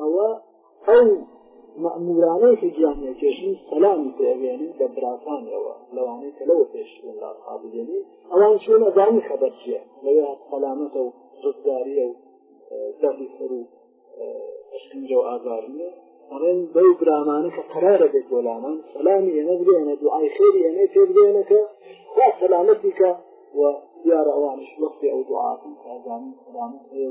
ئەوە ئەو مەمورانەی کە گیانەکەشین سەلامی پێبێنن بە براکانەوە لەوانەی کە لەوە پێشتن لە قابلێنی ئەوان چێن ئەزانی خەبەر چیە لەوێ سەلامەتە و ڕزگاریە و دەردی سەر و ئەشکنجە و ئازار نیە ئەڵێن بەو برامانە کە قرارە بێت بۆلامان سەلامی ئێمە بێنە دوعای خێری ئەمێ پێ بێنە کە خوا سەلامەتی کە و دیارە ئەوانش وەختی ئەو دوعاکن کازانی سەلامەت هەیە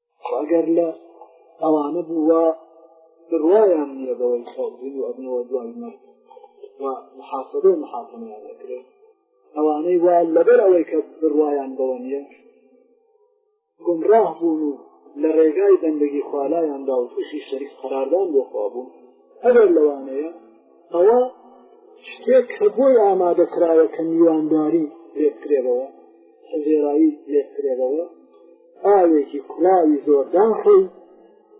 ئەگەر لە ئەوانە بووە بڕوایان نییە بەوەی خەڵزین و ئەبنەوە دوای مەرگ و محاسبە و محاکمیان دەکرێت ئەوانەی وا لەبەر ئەوەی کە بڕوایان بەوە نییە گمڕاه بوون و لە ڕێگای بەندگی خوالایاندا و تووشی شەریک قەراردان بۆخوا بوون ئەگەر لەوانەیە ئەوە شتێک کە بۆی ئامادە کراوە کە میوانداری لێکرێبەوە حەزێرایی لێکرێبەوە ئاوێکی کولاوی زۆردان خۆی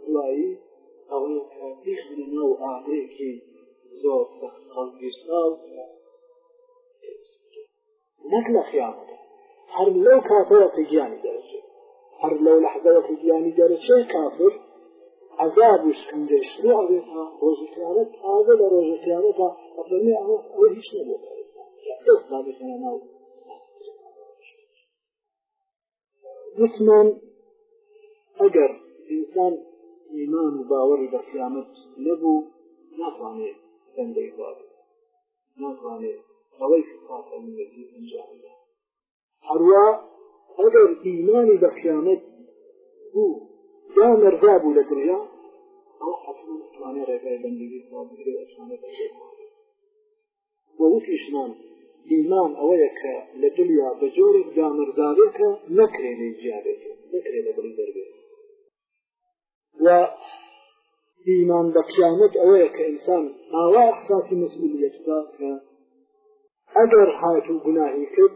دوایی ئەوەیە کە بیخنە ناو ئاگرێکی زۆر سەخت هەڵگیرساو نەک لە خیانەت هەر لەو کاتەوە کە گیانی دەرەچێت هەر لەو لەحزەوە کە گیانی دەرەچێت کافر عذاب و شکنجە شروع ئەبێتە ڕۆژی قیامەت تازە لە ڕۆژی قیامەتە ئەفەرمی ئەوە ئەوە هیچ نەبوو ئێستا بێتە ناو وتمان ئەگەر ئینسان ئیمان و باوەڕی بە قیامەت نەبوو ناتوانێت بەندەی خوا ناتوانێت ئەوەی خاتەمیەتی ئەنجامدا هەروە ئەگەر ئیمانی بە قیامەت بوو یا مەرزا بوو لە دنیا ئەو حەتمەن توانێت ڕێگای بەندگی خوا بگرێت ئەتوانێت بەشێت ووتیشمان ئیمان ئەوەیە کە لە دنیا بە جۆرێک دامەرزارێکە نەکرێ لێ جیابێت نەکرێ لە دڵی دەربێت و ئیمان بە قیامەت ئەوەیە کە ئینسان ئاوا احساسی مسئولیت بکات کە ئەگەر هاتوو گوناهی کرد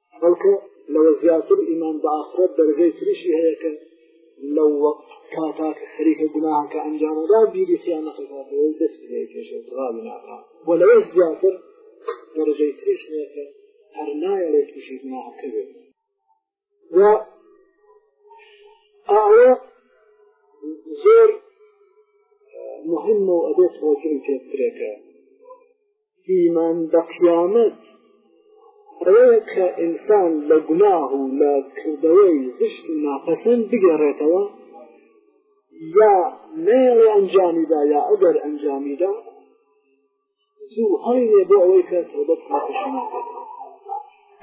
بەڵکە لەوە زیاتر ئیمان بە ئافرەت دەرجەی تریشی هەیە کە لەو وەقت کاتا کە خەریکە گوناهەکە ئەنجامەدا بیری خیانەتەکاتەوە و دەست لێ کێشێت ڕاوی ناکا بۆ لەوە زیاتر دەرجەی تریش هەیە کە هەر نایە لێ تووشی گوناهەکە بێت و ئەوە زۆر مهمە و ئەبێت هۆکری پێ بکرێتە ئیمان بە قیامەت ئەوەیە کە ئینسان لە گوناه و لە کردەوەی زشت و ناپەسند بگەڕێتەوە یا نەیەڵێ ئەنجامیدا یا ئەگەر ئەنجامیدا زوو هەڵینێ بۆ ئەوەی کە تۆبەت هاتشنا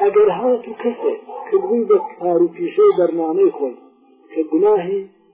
ئەگەر هات و کەسێک کە بووی بە کار و پیشەی بەرنامەی خۆی کە گوناهی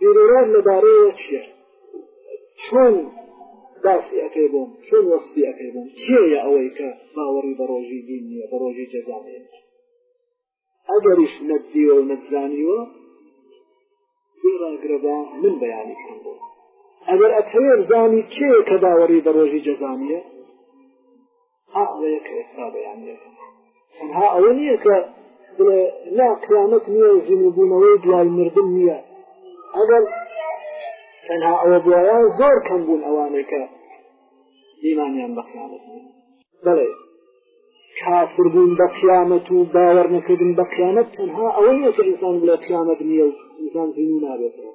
بیروڕات لەبارەیەوە چییە چۆن باسی ئەەکەی بۆم چۆن وەستی ئەەکەی بۆم چێە ئەوەی کە باوەڕی بە ڕۆژی دین نیە بە ڕۆژی جەزانێ ئەگەریش نەدیوە و نەزانیوە ڕاگرەدا من بەیانی کەم بۆ ئەگەر ئەتەوێت زانی چێە کە باوەڕی بە ڕۆژی جەزانیە ئەعلەیە کە ئێستا بەیان دێت تەنها ئەوە نییە کە بڵێ لا قیامەت نییە و زیندوبوونەوەی دوای مردن نییە ئەگەر تەنها ئەوە بواە زۆر کەم بوون ئەوانەی کە ئیمانیان بە قیامەت بڵێ کافربوون بە قیامەت و باوەڕنەکردن بە قیامەت تەنها ئەوە نیە کە ئینسان بڵێ قیامەت نییە و ئینسان زیینی نابێتەوە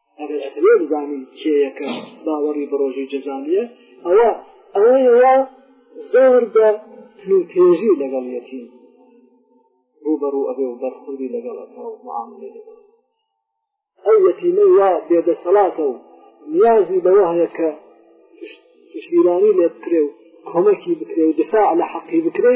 ئەگەر ئەتەوێ بزانین کێیە کە باوەڕی بە ڕۆژی جەزا نییە ئەوە ئەوەیەوە زۆر بە پلوپێژی لەگەڵ یەتیم ڕوبەڕوو ئەبێ و بەرخوری لەگەڵ ئەکا و معاملێ لەگەڵ ئەو یەتیمەی وا بێدەسەڵاتە و نیازی بەوە هەیە کە پشتیرانی لێ بکرێ و کۆمەکی بکرێ و دفاع لە حەقی بکرێ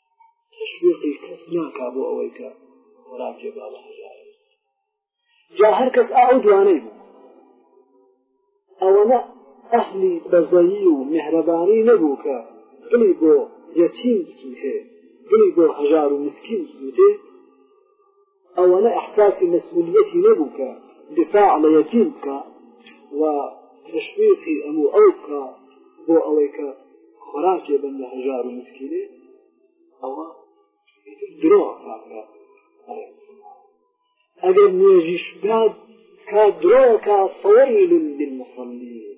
تشویقی کەس ناکا بۆ ئەوەی کە خۆراکێ با بە هەژار جا هەر کەس ئەو دوانەی بوو ئەوەنە ئەهلی بەزەیی و مهرەبانی نەبوو کە گلی بۆ یەتیم بسووتێ گلی بۆ هەژار و مسکین بسووتێ ئەوەنە ئیحساسی مەسئولیەتی نەبوو کە دفاع لە یەتیم بکا و تشویقی ئەم و ئەو بکا بۆ ئەوەی کە خۆراکێ بن لە هەژار و مسکینێ ئەوە درۆ ئەگەر نوێژیش بکات کا درۆکە فەوەیل للمصلین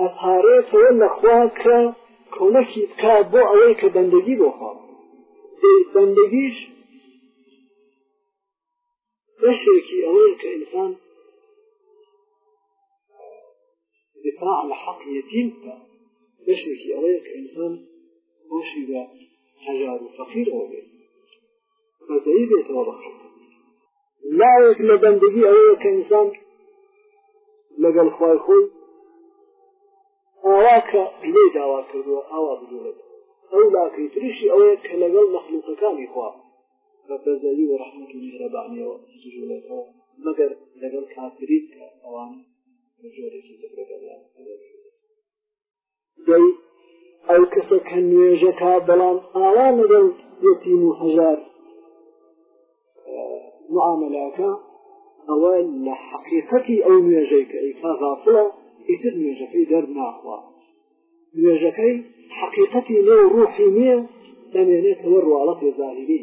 ئەپارێتەوە لە خوا کە کۆمەکی بکا بۆ ئەوەی کە بەندگی بۆ خوا دەی بەندگیش بەشێکی ئەوەیە کە ئینسان دفاع لە حەق یەتیم بکە بەشێکی ئەوەیە کە ئینسان خۆشی بە هەژار و فەقیرەوە بێت کۆتایی بێتەوە بەخشە لایەک لە بەندگی ئەوەیە کە ئینسان لەگەڵ خوای خۆی ئاوا کە لێ داوا کردووە ئاوا بدونێت ئەو لاکەی تریشی ئەوەیە کە لەگەڵ مەخلوقەکانی خوا بە بەزەوی و ڕحمەت و میهرەبانیەوە جوولێتەوە مەگەر لەگەڵ کافریت کە ئەوان جۆرێکی دەگەڵیان دەی ئەو کەسە کە نوێژەکە بەڵام ئاوا لەگەڵ یەتیم و هەژار معاملاکە ئەوە لە حەقیقەتی ئەو نوێژەی کە ئەیکا غافڵە ئیتر نوێژەکەی دەرناخوا نوێژەکەی حەقیقەتی لێ ڕوحی نییە دەمێنێتەوە ڕواڵەتی زاهری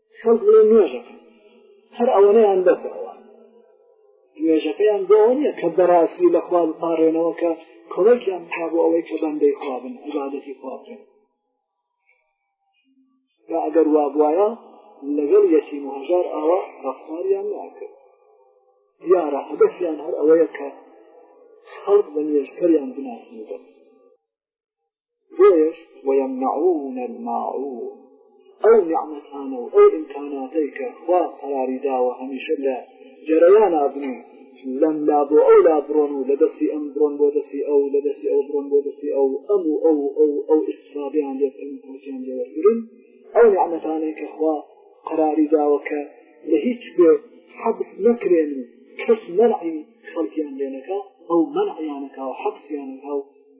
کەس بڵێ نوێژەکە هەر ئەوەنەیان بەس ئەوە نوێژەکەیان بۆ ئەوە نیە کە بەڕاستی لە خوا بپارێنەوە کە کۆمەکیان کا بۆ ئەوەی کە بەندەی خوابن عبادەتی خوابن یا ئەگەر وا بواە لەگەڵ یەکی مهجار ئاوا ڕفتاریان ناکرد دیارە هەدەفیان هەر ئەوەیە کە خەڵک بە نوێژکەریان بناسن بەس بۆیەش وەمنعون الماعون ئەو نعمەتانە و ئەو ئیمکاناتەی کە خوا قەراری داوە هەمیشە لە جەرەیان نابنی لەم لا بۆ ئەو لا بڕۆن و لە دەستی ئەم بڕۆن بۆ دەستی ئەو لە دەستی ئەو بڕۆن بۆ دەستی ئەو ئەم و ئەو ئەو ئەو ئیسفادیان لێکردن پوتیان لێوەرگرن ئەو نعمەتانەی کە خوا قەراری داوە کە لە هیچ بێ حەبس نەکرێن و کەس مەرعی خەڵکیان لێنەکە ئەو مەرعیانەکە و حەبسیانەکە و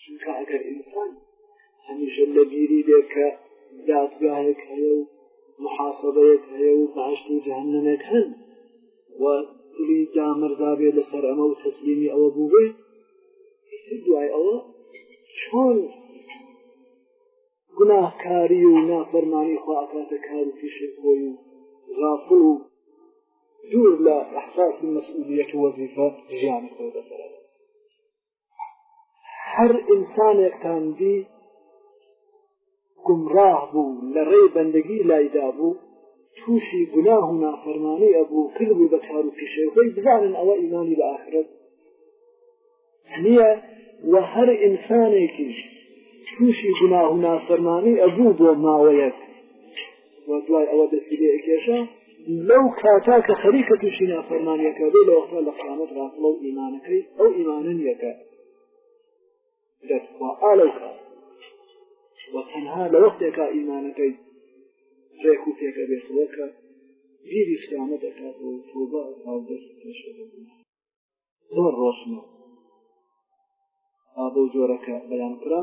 چونکە ئەگەر ئینسان هەمیشە لە بیری بێ کە دادگاهێک هەیە و محاسبەیەک هەیە و باشت و جەهنەمێک هەن و دلی دامەرزابێ لەسەر ئەمە و تەسلیمی ئەوە بووێ دوای ئەوە چۆن گوناهکاری و نافەرمانی خواکاتە کار و پیشێک بۆی و غافڵ و دوور لە احساس مسئولیت و وەزیفە ژیانی خۆ دەسەرەوە هەر ئینسانێکتان دی گمڕاه بوو لە ڕێی بەندگی لایدا بوو تووشی گوناه و نافەرمانی ئەبوو کل بوو بە کار و پیشەی خۆی بزانن ئەوە ئیمانی بە ئاخرەت نییە و هەر ئینسانێکیش تووشی گوناه و نافەرمانی ئەبوو بۆ ماوەیەک و دوای ئەوە دەستی لێ ئەکێشا لەو کاتا کە خەریکە تووشی نافەرمانیەکە بێ لە وەختا لە قیامەت ڕاستڵە و ئیمانەکەی ئەو ئیمانە نیەکە دەتخوا ئا لەو کات و تەنها لە وەختێکا ئیمانەکەی ڕێک و پێکە بێتەوە کە بیری قیامە دەکات و تۆبە ڕاودەست پێش زۆر ڕۆشنە ئابە جۆرەکە بەیان کرا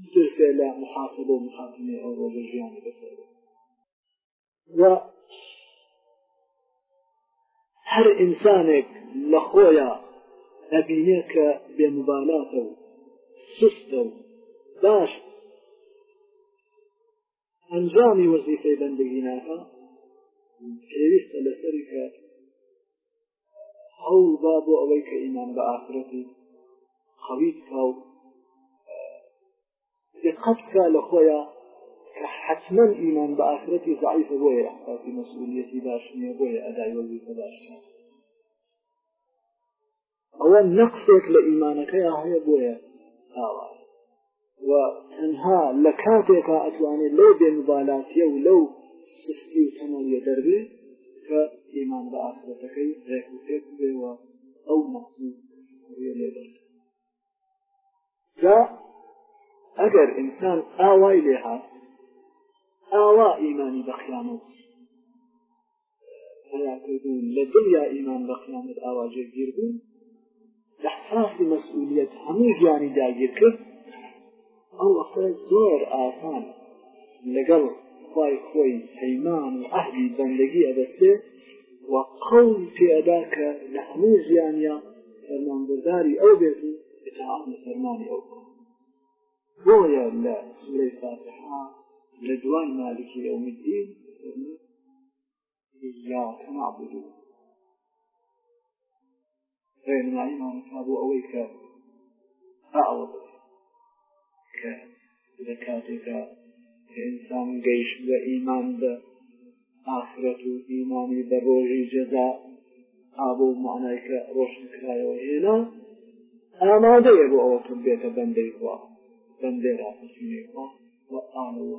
بترسێ لە محاسبە و محاکمەی ئەو ڕۆژە ژیانی بەسەر و هەر ئینسانێک لە خۆیە ئەبینێ کە بێمبالاتە و سستە و باش ئەنجامی وەزیفەی بەندگی ناکە پێویستە لەسەری کە ئەو با بۆ ئەوەی کە ئیمان بە ئافرەتی خەویت کا و دقت بکە لە خۆیان کە حتمما ئیمان بە ئافرەتی زعیفە بۆیە ئەحساسی مەسئولیەتی باش نییە بۆیە ئەدای وەزیفە باش نیە ئەوە نەقسێک لە ئیمانەکەیان هەیە بۆیە ئاوا و تەنها لە کاتێکا ئەتوانێت لەو بێمبالاتیە و لەو سستی و تەمەڵیە دەربێ کە ئیمان بە ئافرەتەکەی ڕێک و پێک بێەوە ئەو نەقسی لێ جا ئەگەر ئینسان ئاوای لێ هات ئاوا ئیمانی بە قیامەت هەیاکردون لە دڵیا ئیمان بە قیامەت ئاواجێ گیربوون لە حساسی مەسئولیت هەموو گیانی داگیر کرد ئەو وەختە زۆر ئاسان لەگەڵ خوای خۆی پەیمان و عهدی بەندگی ئەدەسێ و قەول پێدا کە لە هەموو ژیانە فەرمانبرداری ئەو بێت و اطاعت لە فەرمانی ئەو بۆیە لە سورەی فاتحە لە دوای مالکی یوم الدین إياك نعبد ڕێنمایی مامۆستا بۆ ئەوەی کە ئاوە کە لە کاتێکە کە ئینسان گەیشت لە ئیمان بە ئافرەت و ئیمانی بە ڕۆژی جەزا ئابۆ مانای کە ڕۆشن کرایەوە هێنا ئامادەیە بۆ ئەوە کە بێتە بەندەی خوا بەندێ ڕاپەچینێ خوا و ئاوە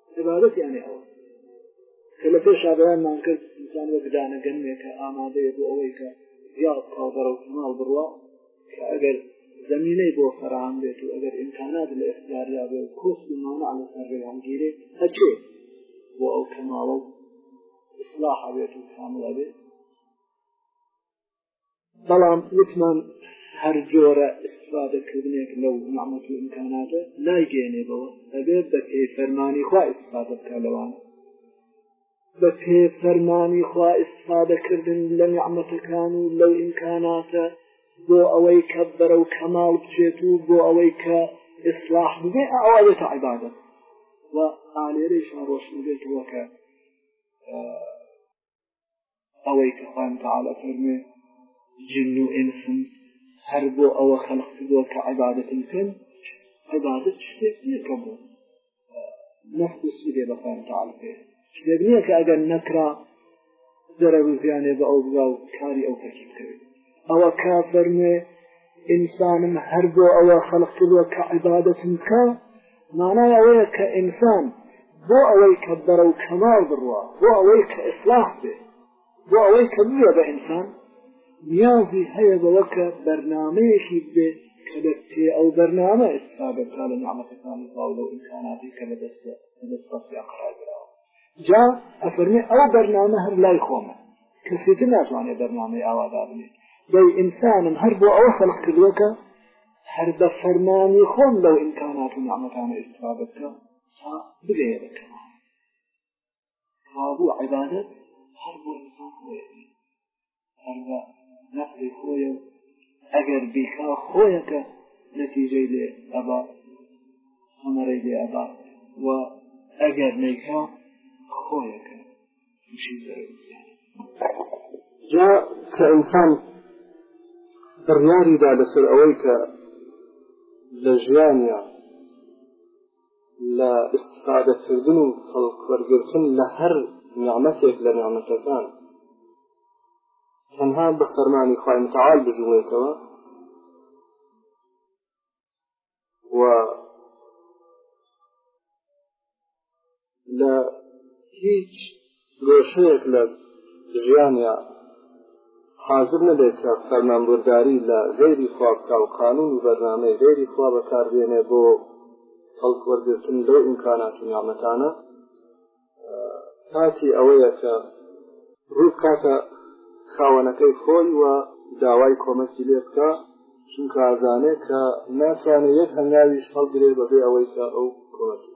دەبابەتیانێ ئەوە کە لە پێشا بەیانمان کرد ئینسان وەک دانە گەنمێکە ئامادەیە بۆ ئەوەی کە زیاد کاڵبەرە و ماڵ بڕوا کە ئەگەر زمینەی بۆ فراهام بێت و ئەگەر ئیمکانات لە اختیاریا بێ کۆست و مانە لە سەرڕێهانگیرێ هەچێ بۆ ئەو کەماڵە و ئیسلاح بێت و کامڵە بێت بەڵام وتمان هەر جۆرە استفادەکردنێک لەو نعمەت و امکاناتە نایگەێنێ بەوە ئەبێ بە پێی فەرمانی خوا استفادە بکە لەوان بە پێ فەرمانی خوا استفادەکردن لە نعمەتەکان و لەو امکاناتە بۆ ئەوەی کە بەرە و کەماڵ بچێت و بۆ ئەوەی کە ئیسلاح بێ ئەوەتە عیبادەت و ئالێرەیشان ڕۆشن بێتەوە کە ئەوەی کە خوان تعاالە فەرمێ جن و ئینسم هەر بۆ ئەوە خەلق کردووە کە عبادەتم پێن عبادت شتێک نیەکە بوو نەفت سوودێ بە خوان تعاالە پێ شتێک نییە کە ئەگەر نەکرا زەرە و زیانێ بە ئەو بگا و کاری ئەو تەکی بکەوێت ئەوە کا فەرمێ ئینسانم هەر بۆ ئەوە خەڵق کردوە کە عیبادەتم بکە مانای ئەوەیە کە ئینسان بۆ ئەوەی کە بەرەو کەماڵ بڕوە بۆ ئەوەی کە ئیسلاح بێ بۆ ئەوەی کە بووە بە ئینسان نیازی هەیە بەوە کە بەرنمەیەکی بێ کە لە پێ ئەو بەرنامە ئێستاگەکە لە نامەتەکانی باو لەو ئیمکاناتی کە لە دەست دەست قڕاگرا جا ئەفەرمێ ئەو بەرنامە هەر لای خۆمە کەسی تر ناتوانێت بەرنامەی ئاوادا بنێت دەی ئینسانم هەر بۆ ئەوە خەلق کردوەکە هەر بە فەرمانی خۆم لەو ئیمکانات و نعمەتانە ئیسفا بکە بگەیە بکەم وابوو عیبادەت هەر بۆ ئینسان خۆیەتی هەر بە نەفعی خۆیە و ئەگەر بیخا خۆیەکە نەتیجەی لێ ئەبا ئەمەڕی لێ ئەبا و ئەگەر نەیکا خۆیەکە جا کە ئینسان بڕیاریدا لەسەر ئەوەی کە لە ژیانە لە ئیستفادەکردن و کەڵکوەرگرتن لە هەر نیعمەتێک لە نیعمەتەکان تەنها بە فەرمانی خوای متعال بجوڵێتەوە و لە هیچ گۆشەیەک لە ژیانیا حاضر نەبێت کە فەرمانبورداری لە غێری خوا بکە و قانون و بەرنامەی غێری خوا بەکاربێنێ بۆ خەڵک وەرگرتنی لەو ئیمکانات و نامەتانە کاتی ئەوەیە کە ڕوو بکاتە خاوەنەکەی خۆی و داوای کۆمەکی لێ بکە چونکە ئازانێ کە ناتوانێت یەک هەنگاویش هەڵگرێ بەبێ ئەوەی کە ئەو کۆمەکی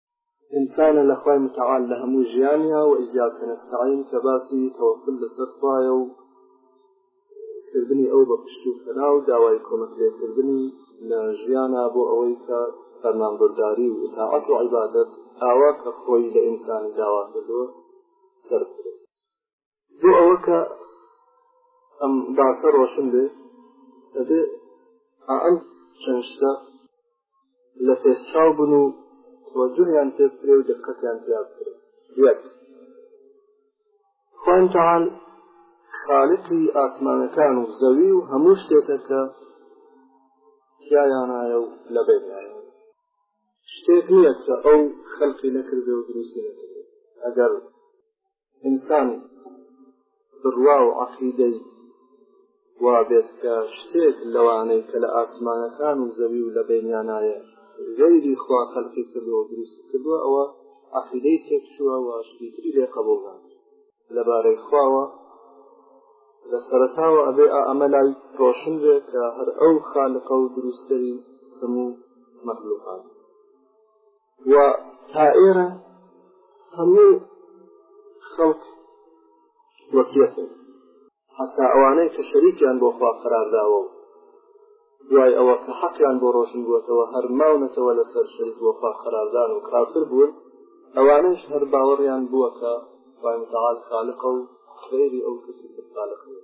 ئینسانە لە خوای متعال لە هەموو ژیانیا و ئیاکە نەستعین کە باسی تەوەکل لەسەر خوایە و کردنی ئەو بە پشت و پەنا و داوای کۆمەک لێکردنی لە ژیانە بۆ ئەوەی کە فەرمانبرداری و ئتاعەت و عیبادەت ئاوا کە خۆی لە ئینسانی داوا کردووە سەر بکرێت بۆ ئەوە کە ئەم باسە ڕۆشن بێ دەبێ ئەم چەند شتە لە پێشچاو بن و وەجویان پێ بکرێ و دقەتیان پێ بکرێت یەک خوان تعال خالقی ئاسمانەکان و زەوی و هەموو شتێکە کە پیایانایە و لەبێنایە شتێک نییە کە ئەو خەلقی نەکردێ و دروستی نەکردێت ئەگەر ئینسان بڕوا و عەقیدەی وا بێت کە شتێک لەوانەی کە لە ئاسمانەکان و زەوی و لە بینیانایە غەیری خوا خەلقی کردووە و دروست کردووە ئەوە عەقیدەی تێکچووە و شتی تری لێ قبول ناکە لەبارەی خواوە لە سەرتاوە ئەبێ ئەمە لای ڕۆشن بێ کە هەر ئەو خالقە و دروستری هەموو مەخلوقات و تا ئێرە هەموو خەڵک وەکیەتن حتا ئەوانەی کە شەریکیان بۆ خوا قەرارداوە و دوای ئەوە کە حەقیان بۆ ڕۆشن بووتەوە هەر ماونەتەوە لەسەر شەریک بۆ خوا قەراردان و کافر بوون ئەوانش هەر باوەڕیان بووە کە خوای متعال خالقە و غێری ئەو کەسی تر خالق نیە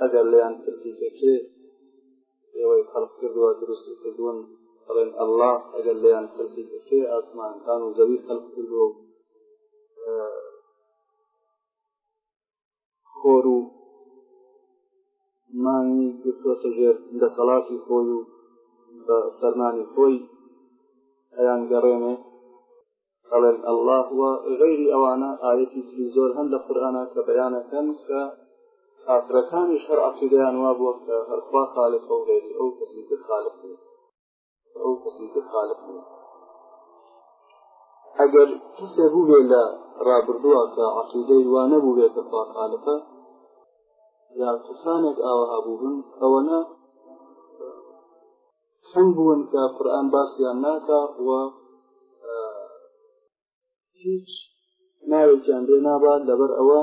ئەگەر لێیان پرسی کە کێ ئێوەی خەلق کردووە دروستی کردوون بڵێن ئەلله ئەگەر لێیان پرسی کە کێ ئاسمانەکان و زەوی خەلق کردووە خۆر و مانگی گرتوۆتە ژێر دەسەڵاتی خۆی و بە فەرمانی خۆی ئەیان گەڕێنێ بەڵێن ئەلله وە غەیری ئەوانە ئاەتی تری زۆر هەن لە قورآە کە بەیانەکەن کە کافرەکانیش هەر عقیدیان وا بووە کە هەرخوا خالق و غێری ئەو کەسی تر خالق بوو ئەو کەسی تر خالق بوو ئەگەر کەسێ بووێ لە ڕابردووە کە عقیدەی وا نەبوو بێت کەخوا خالقە یا کەسانێک ئاوەها بووبن ئەوەنە کەم بوون کە قورآن باسیان ناکا و هیچ ناوێکیان لێ نابات لەبەر ئەوە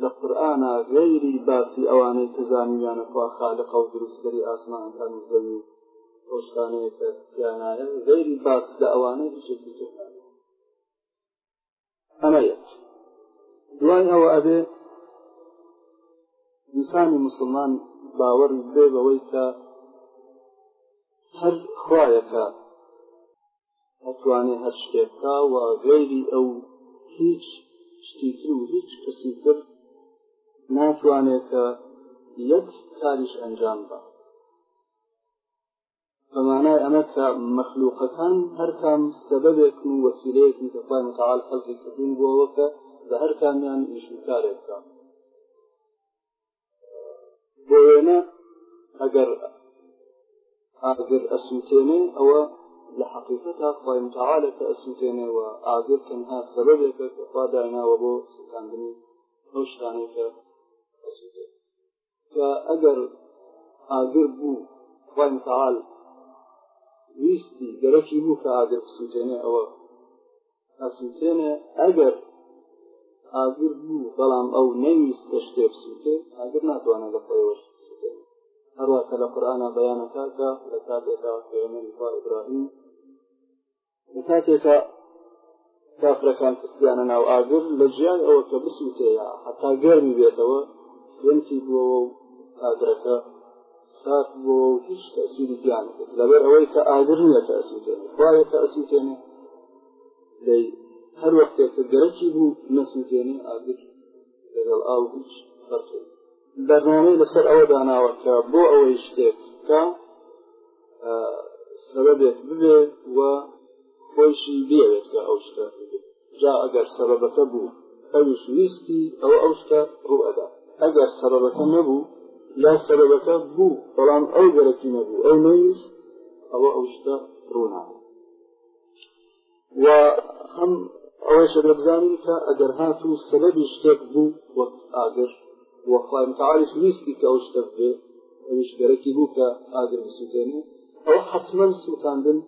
لە قورآە غەیری باسی ئەوانەی کە زانیانە خوا خالقە و دروستکەری ئاسمانەکان و زەوی و خۆشتانەیە کە یانایە غەیری باس لە ئەوانەی هیچێکی تر ئەمە یەک دوای ئەوە ئەبێ ئینسانی مسلمان باوەڕ بێ بەوەی کە هەر خوایەکە ئەتوانێ هەر شتێکا و غێری ئەو هیچ شتیتر و هیچ کەسیتر ناتوانێت کە یەک کاریش ئەنجام بە بەمانای ئەمە کە مەخلوقەکان هەرکام سەبەبێک و وەسیلەیەکن کە خۆی متعاال خەڵکی کردون بووەوە کە بە هەر کامیان ئیشکارێک بکە بۆ وێنە ئەگەر ئاگر ئەسووتێنێ ئەوە لە حقیقتا خۆی متعاالە کە ئەسووتێنێ و ئاگر تەنها سەبەبێکە کە خوا دایناوە بۆ سووتاندنی ئەو شتانێکە ئەسووتێنێ کە ئەگەر ئاگر بوو خوای متعال ویستی گەرەکی بوو کە ئاگر بسووتێنێ ئەوە ئەسووتێنێ ئەگەر ئاگر بوو بەڵام ئەو نەویست کە شتێ بسووتێ ئاگر ناتوانێت لە خۆیەوەش بسووتێنێ هەروە کە لە قورآە بەیانەکە کە لە کاتێکا پێێنەری خوا ئیبراهیم لە کاتێکە کافرەکان خستیانە ناو ئاگر لە جیای ئەوە کە بسووتەیە هەتا گەرمی بێتەوە فێنکی بووەوە و ئاگرەکە سات بووەوە و هیچ تەسیری تیان کرد لەبەر ئەوەی کە ئاگر نییە کە ئەسووتێنێ خوایە کە ئەسووتێنێ دەی هەر وەختێک کە گەرەکی بوو نەسووتێنێ ئاگر لەگەڵ ئاو هیچ فەرقی بەرنامەی لەسەر ئەوە داناوە کە بۆ ئەوەی شتێک بکە سەبەبێک ببێ و خۆیشی بێت کە ئەو شتە جا ئەگەر سەبەبەکە بوو ئەویش ویستی ئەوە ئەو شتە ڕوئەدا ئەگەر سەبەبەکە نەبوو لا سەبەبەکە بوو بەڵام ئەو گەرەکی نەبوو ئەو نەویست ئەوە ئەو شتە ڕووناە و هەم ئەوەیشە لە بزانین کە ئەگەر هات و سەبەبی شتێک بوو وەک ئاگر وەخوای متعالی ویستی کە ئەو شتێک بێ ئەوش گەرەکی بوو کە ئاگر بسووتێنێ ئەو حتمما سووتاندن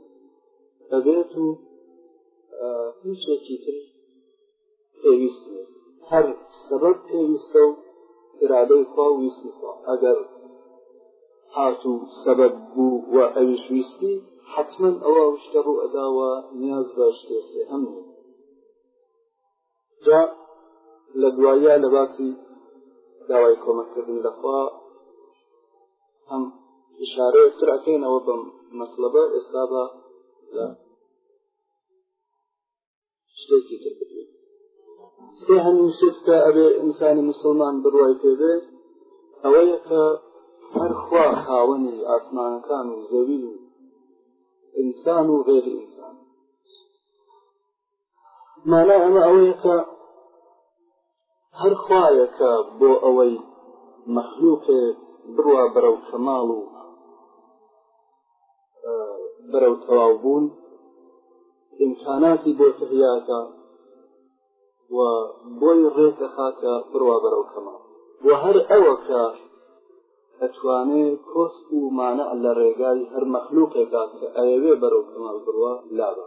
دەبێت و هیچێکی تر پێویست نیە هەر سەبەب پێویستە و ئرادەی خوا و ویستی خوا ئەگەر هاتوو سەبەب بوو و ئەویش ویستی حتمما ئەوە شتە ڕوو ئەداوە نیاز بە شتێسێ هەم جا لە دوایە لە باسی داوای کۆمەکردن لەخوا ئەم اشارەیە تر ئەکەینەوە بەم مەطلبە ئێستا بە لە شتێکی تر بکرێت سێ هەمین شت کە ئەبێ ئینسانی مسلمان بڕوای پێبێ ئەوەیە کە هەرخوا خاوەنی ئاسمانەکان و زەوی و ئینسان و غێر ئینسان مانای ئەمە ئەوەیە کە هەر خوایەکە بۆ ئەوەی مەخلوقێ بڕوا بەرەو کەماڵ و بەرەو تەواو بوون ئیمکاناتی بۆ تهیاکە و بۆی ڕێک دەخاتە بڕوا بەرەو کەمە و هەر ئەوە کە ئەتوانێ کۆسپ و مانە لە ڕێگای هەر مەخلوقێکات کە ئەیەوێ بەرەو کەمال بڕوە لابە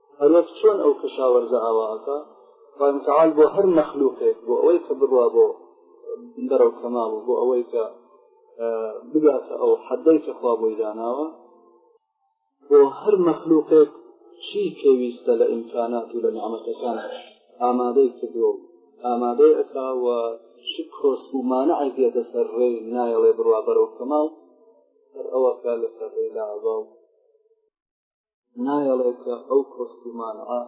هەروەک چۆن ئەو کەشاوەرزە ئاواکە خوای متعال بۆ هەر مەخلوقێک بۆ ئەوەی کە بڕوا بۆ بەرەو کەماڵ بۆ ئەوەی کە بگاتە ئەو حەدەی کە خوا بۆی داناوە بۆ هەر مەخلوقێک چی پێویستە لە ئیمکانات و لە نعمەتەکان ئامادەی کردووە و ئامادەی ئەکا و چ کۆس و مانە ئەگێتە سەر ڕێ نایەڵێ بڕوا بەرەو کەماڵ هەر ئەوەکە لەسەر ڕێ لاڵاو نایەڵێ کە ئەو کۆسپ و مانعە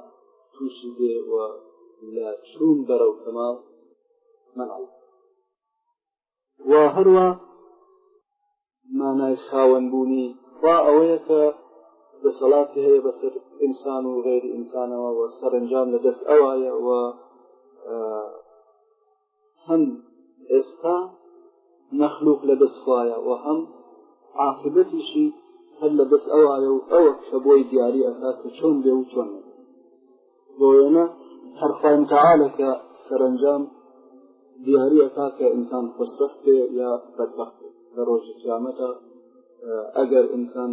تووشی دێ و لە چوون بەرەو کەماڵ مەنعی و هەروە مانای خاوەنبوونی وا ئەوەیە کە دەسەڵاتی هەیە بەسەر ئینسان و غێری ئینسانەوە و سەرنجام لە دەست ئەوایە و هەم ئێستا مەخلوق لە دەست خوایە و هەم عاقبەتیشی هەر لە دەست ئەوایە و ئەوە کە بۆی دیاری ئەکات کە چۆن بێ و چۆن بۆ وێنە هەرخوای متعاالە کە سەرنجام دیاری ئەکات کە ئینسان خۆشبەخت بێ یا بەربەخت لە ڕۆژی قیامەتە ئەگەر ئینسان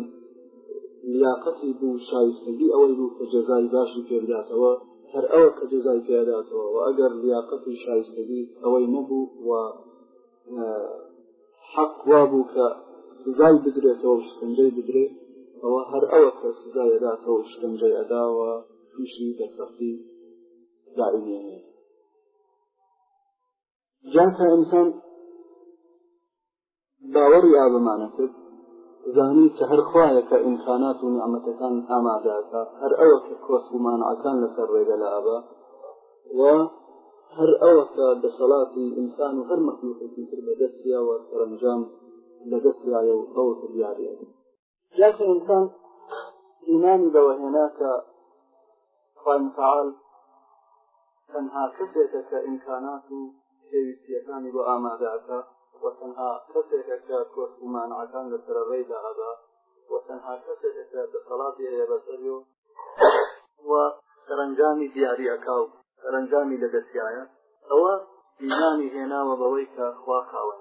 لیاقەتی بوو شایستگی ئەوەی بوو کە جەزای باشی پێداتەوە هەر ئەوە کە جەزای پێداتەوە و ئەگەر لیاقەت و شایستەگی ئەوەی نەبوو و حەق وا بوو کە سزای بدرێتەوە شتنجەی بدرێت ئەوە هەر ئەوە کە سزای ئەداتەوە شتنجەی ئەداوە تووشی دەرفەقی داعیێنێت جا کە ئینسان باوەڕی ئابمانە کرد زانی کە هەر خوایە کە ئیمکانات و نیعممەتەکان ئامادەکە هەر ئەوە کە کۆسیمانعەکان لەسەر ڕێگە لە ئابا و هەر ئەوە کە دەسەڵاتی ئینسان و هەر مەخلوقێکی تر بەدەستیەوە سەرنجام لە دەستایە و ئەوە کە دیارە یاخی ئینسان ئیمانی بەوە هێنا کە خوای متعال تەنها کەسێکە کە ئیمکانات و پێویستیەکانی بۆ ئامادەکە و تەنها کەسێکە کە کۆست و مانعەکان لە سەرڕێی داهدا و تەنها کەسێکە کە دەسەڵاتی هەیە بەسەر و و سەرنجامی دیاریەکە و سەرنجامی لە دەستایە ئەوە ئیمانی هێناوە بەوەی کە خوا خاوەن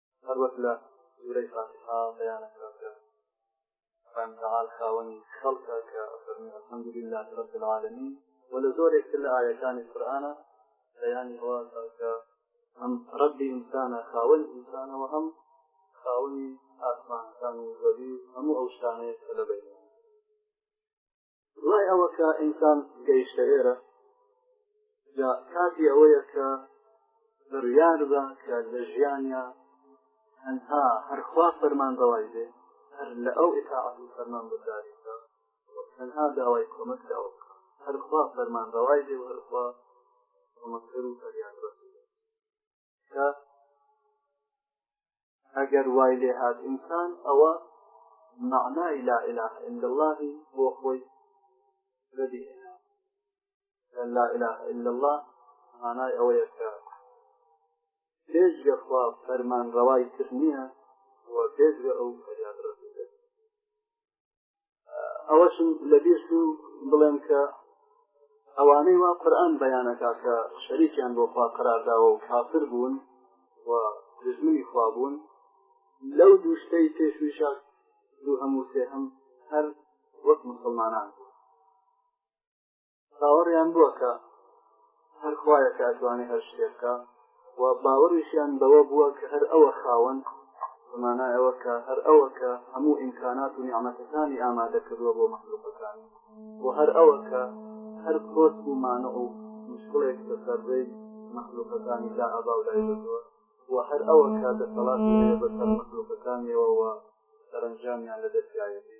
هەروەک لە سورەی فاتحە بەیانە کراکە رحمن تعال خاوەنی خەڵکە کە فەرمی الحمد لله رب العالمین و لە زۆرێک لە ئاەکانی قورآانە بەیانی ئەوە کە ئەم ڕەبی ئینسانە خاوەنی ئینسانەوە هەم خاوەنی ئاسمانەکان و زەوی هەموو ئەو شتانەیە کە لە بەینەوە دوای ئەوە کە ئینسان گەیشتە ئێرە جا کاتی ئەوەیە کە بڕیار بە کە لە ژیانیا ئەنها هەرخوا فەرمان دەوای بێ هەر لە ئەو ئتاعات و فەرمان بەداری تەنها داوای کۆمەک داوە هەرخوا فەرمان دەوای بێ و هەرخوا کۆمەکتر و فەریاد ڕسیدە کە ئەگەر وای لێ هات ئینسان ئەوە معنای لا إله إلا الله بۆ خۆی بەدی لا إله إلا الله معنای ئەوەیە کە پێشگە خوا فەرمان ڕەوای تر نییە و پێشگە ئەو فەریاد ڕسوولێت ئەوەشم لەبیرت و بڵێن کە ئەوانەی وا قورآن بەیانەکە کە شەریکیان بۆ خوا قەرارداوە و کافر بوون و دژمنی خوا بوون لەو دوو شتەی پێشویشە دوو هەموو سێ هەم هەر وەک مسلمانان بوو باوەڕیان بووە کە هەر خوایە کە ئەتوانێ هەر شتێ بکە و باوەڕیشیان بەوە بووە کە هەر ئەوە خاوەن بمانای ئەوە کە هەر ئەوە کە هەموو ئیمکانات و نیعممەتەکانی ئامادە کردووە بۆ مەخلوقەکانی و هەر ئەوە کە هەر کۆست و مانە و مشکڵێک بە سەرڕێی مەخلوقەکانی لا ئابا و لای بردووە و هەر ئەوە کە دەسەڵاتی بەسەر مەخلوقەکانیەوە و سەرنجامیان لە دەستایەتی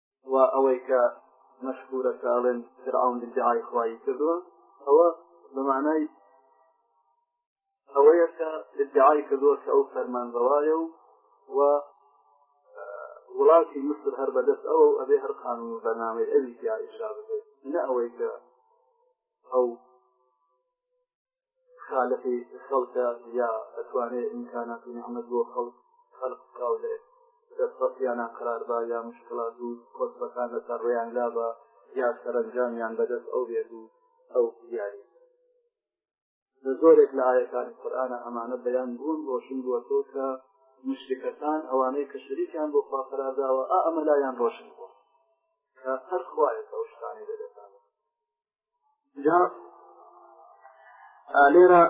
و ئەوەی کە مەشهورە کە ئەڵێن فرعون ادعای خوایی کردووە ئەوە بە معنای ئەوەیە کە ادعای کردووە کە ئەو فەرمانڕەوایە و و وڵاتی مصر هەر بەدەست ئەوە و ئەبێ هەر قانون و بەنامەی ئەوی دیاریشا بێت نە ئەوەی کە ئەو خالقی خەڵکە یا ئەتوانێت ئیمکانات و نعممەد بۆ خەڵک خەلق کاو لێ دەستڕاستیانە قرار بە یا مشکلات و کۆسبەکان لەسەر ڕێیان لا بە یا سەرنجامیان بەدەست ئەو بێت و ئەو دیاری لە زۆرێک لە ئاەکانی قورآانە ئەمانە بەیان بوون ڕۆشن بووە تۆ کە مشتەکان ئەوانەی کە شریکیان بۆ خوا قرارداوە ئا ئەمە لایەن ڕۆشن بووە کە هەر خوایە ئەو شتانی دەدەسانە جا لێرە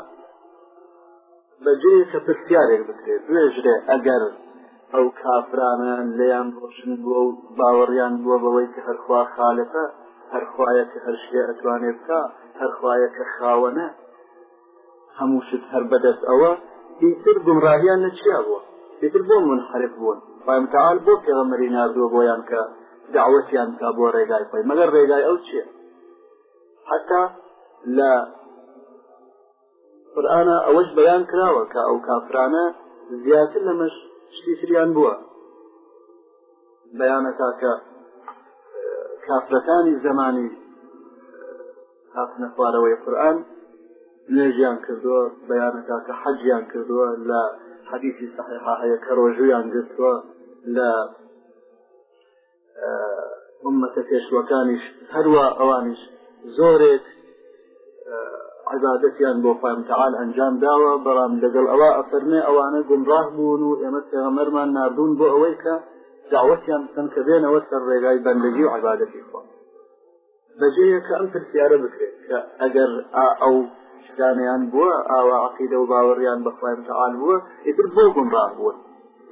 بەجێ کە پرسیارێک بکرێت دوێژرێ ئەگەر ئەو کافرانە لەیان ڕۆشن بووە و باوەڕیان بووە بەوەی کە هەرخوا خالەتە هەرخوایە کە هەر شتێ ئەتوانێ بکە هەرخوایە کە خاوەنە هەموو شت هەر بەدەست ئەوە ئیتر گومڕاهیان لە چیا بووە ئیتر بۆ منحرف بوون خی متعال بۆ پێغەمەری نردووە بۆیان کە داوەتیان کا بۆ ڕێگای خۆی مەگەر ڕێگای ئەو چییە حتا لە قورآە ئەوەش بەیان کراوە کە ئەو کافرانە زیاتر لەمەش شتی تریان بووە بەیانەکە کە کافرەکانی زمانی هاتنە خوارەوەی قورآن نوێژیان کردووە بەیانەکە کە حەجیان کردووە لە حەدیسی صحیحا هەیە کە ڕۆژویان گرتووە لە ئومەتە پێشوەکانیش هەروە ئەوانیش زۆرێک عبادەتیان بۆ خۆمتەعاال ئەنجام داوە بەڵام لەگەڵ ئەوە ئەفەرمێ ئەوانە گمڕاه بوون و ئێمە پێغەمەرمان نردون بۆ ئەوەی کە داوەتیان بکەن کە بێنەوە سەر ڕێگای بەندگی و عبادەتی خۆن بەجێیە کە ئەم پرسیارە بکرێت کە ئەگەر ئەو شتانیان بووە ئاوا عقیدە و باوەڕیان بەخوای متعال بووە ئیتر بۆ گمڕاه بووە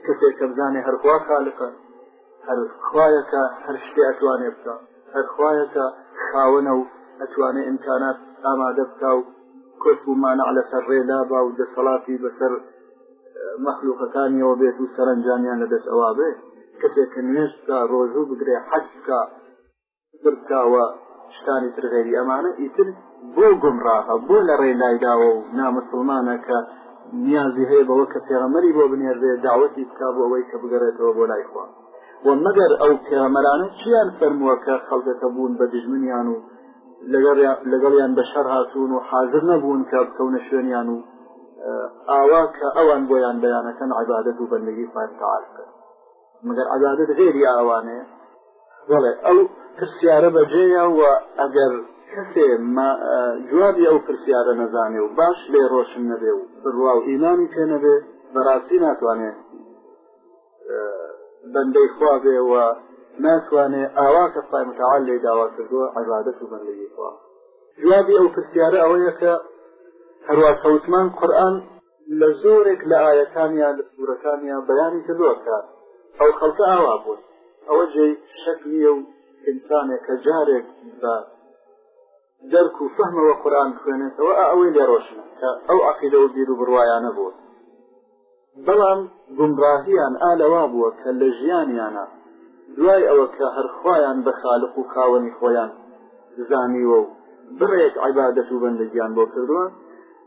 کەسێک کە بزانێ هەرخوا خالقە هەر خوایەکە هەر شتێ ئەتوانێ بکە هەر خوایەکە خاوەنە و ئەتوانێ ئیمکانات ئامادە بکە و کۆس و مانع لەسەر ڕێدا با و دەسەڵاتی بەسەر مەخلوقەکانیەوە بێت و سەرنجامیان لەدەست ئەوە بێت کەسێک کە نوێش بکە ڕۆژوو بگرێ حەج بکە بکاوە شتانی تر غێری ئەمانە ئیتر بۆ گمڕاهە بۆ لە ڕێ لایداوە و نامسلمانە کە نیازی هەیە بەوە کە پێغەمەری بۆ بنێردێ داوەتی بکا بۆ ئەوەی کە بگەڕێتەوە بۆ لای خوا و مەگەر ئەو پێغەمەرانە چیان فەرمووە کە خەڵکەکە بوون بە دژمنیان و لەگەڵیان بە شەر هاتوون و حاضر نەبوون کە بکەونە شوێنیان و ئاوا کە ئەوان بۆیان بەیانەکەن عیبادەت و بەندگی خوان تعال کرد مەگەر عەبادەت غێری ئاوانێ بەڵێ ئەو پرسیارە بەجێە و ئەگەر کەسێ جوابی ئەو پرسیارە نەزانێ و باش لێ ڕۆشن نەبێ و بڕوا و ئیمانی پێ نەبێ بەڕاستی ناتوانێ بەندەی خوا بێ و ناتوانێ ئاوا کە خی متعال لێ داوا کردووە عیبادەت و بەندەی خوا جوابی ئەو پرسیارە ئەوەیە کە هەروە کەوتمان قورآن لە زۆرێک لە ئاەکانیان لە سوورەکانیان بەیانی کردووە کە ئەو خەڵکە ئاوا بوون ئەوە جێی شەک نییە و ئینسانێک کە جارێک بە دەرک و فەهمەوە قورآن بخوێنێتەوە ئەوەی لێ ڕۆشنە کە ئەو عقیدە و بیر و بڕوایانە بوو بەڵام گومڕاهیان ئالەوا بووە کە لە ژیانیانە دوای ئەوە کە هەرخوایان بە خالق و خاوەنی خۆیان زانیوە و بڕێک عیبادەت و بەندگیان بۆ کردووە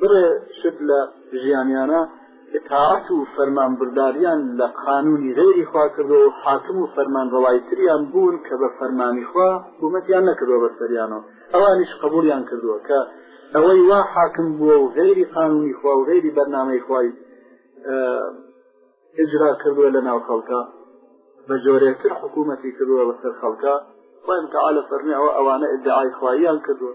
بڕێ شت لە ژیانیانە اطاعت و فەرمان برداریان لە قانونی غێری خوا کردو و حاکم و فەرمان ڕەوای تریان بوون کە بە فەرمانی خوا حکوومەتیان نەکردەوە بە سەریانەوە ئەوانیش قبولیان کردووە کە ئەوەی وا حاکم بووە و غێری قانونی خوا و غێری بەرنمەی خوای ئجرا کردووە لە ناو خەڵکە بە جۆرێتر حکوومەتی کردووە بەسەر خەڵکە خوای متعاالە فەرمی ئەوە ئەوانە ئدعای خواییان کردووە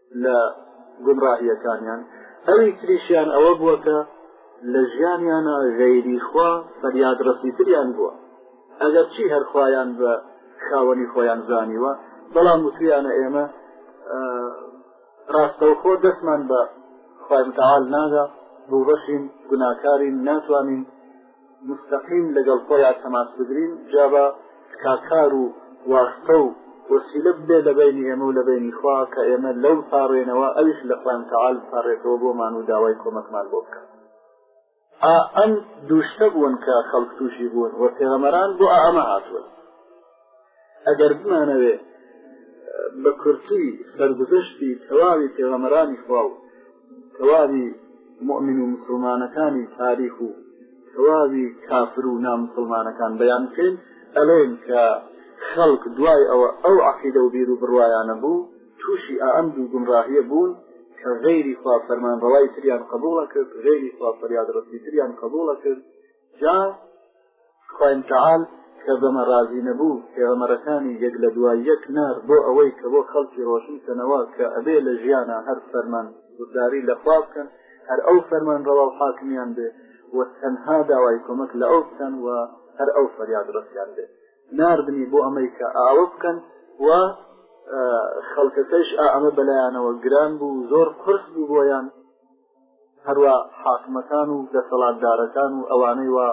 لە گومڕاهیەکانیان ئەوی تریشیان ئەوە بووە کە لە ژیانیانە غەیری خوا فەریاد ڕسیتریان بووە ئەگەر چی هەرخوایان بە خاوەنی خۆیان زانیوە بەڵام وتویانە ئێمە ڕاستەوخۆ دەستمان بە خوای متعال نادا بوو بەشین گوناکارین ناتوانین مستەقیم لەگەڵ خۆیا تەماس بگرین جا بە تکاکار و واستە و وەسیلە بێ لە بینی ئێمە و لە بینی خوا کە ئێمە لەو پاڕێنەوە ئەویش لە خوان تەعال پاڕێتەوە بۆمان و داوای کۆمەکمان بۆ بکە ئەم دووشتە بوون کە خەڵک تووشی بوون و پێغەمەران بۆ ئەمە هاتوون ئەگەر بمانەوێ بە کورتی سەرگوزەشتی تەواوی پێغەمەرانی خوا و تەواوی مؤمن و مسلمانەکانی تاریخ و تەواوی کافر و نامسلمانەکان بەیان بکەین ئەلێن کە خەڵک دوای ئەوە ئەو عقیدە و بیر و بڕواایانە بوو تووشی ئەم دوو گمڕاهیە بوون کە غەیری خوا فەرمان ڕەوای تریان قبولە کرد غەیری خوا فریاد ڕسی تریان قبولە کرد جا خوای متعال کە بەمە رازی نەبوو پێغەمەرەکانی یەک لە دوای یەک نار بۆ ئەوەی کە بۆ خەڵکی ڕۆشنکەنەوە کە ئەبێ لە ژیانە هەر فەرمان گوداری لە خوا بکەن هەر ئەو فەرمان ڕەوا و حاکمیان بێ و تەنها داوای کۆمەک لە ئەو بکەن و هەر ئەو فەریاد ڕسیان بێ ناردنی بۆ ئەمەی کە ئاوە بکەن و خەڵکەکەش ئەمە بەلایانەوە گران بوو زۆر قرس بوو بۆیان هەروە حاکمەکان و دەسەڵاتدارەکان و ئەوانەی وا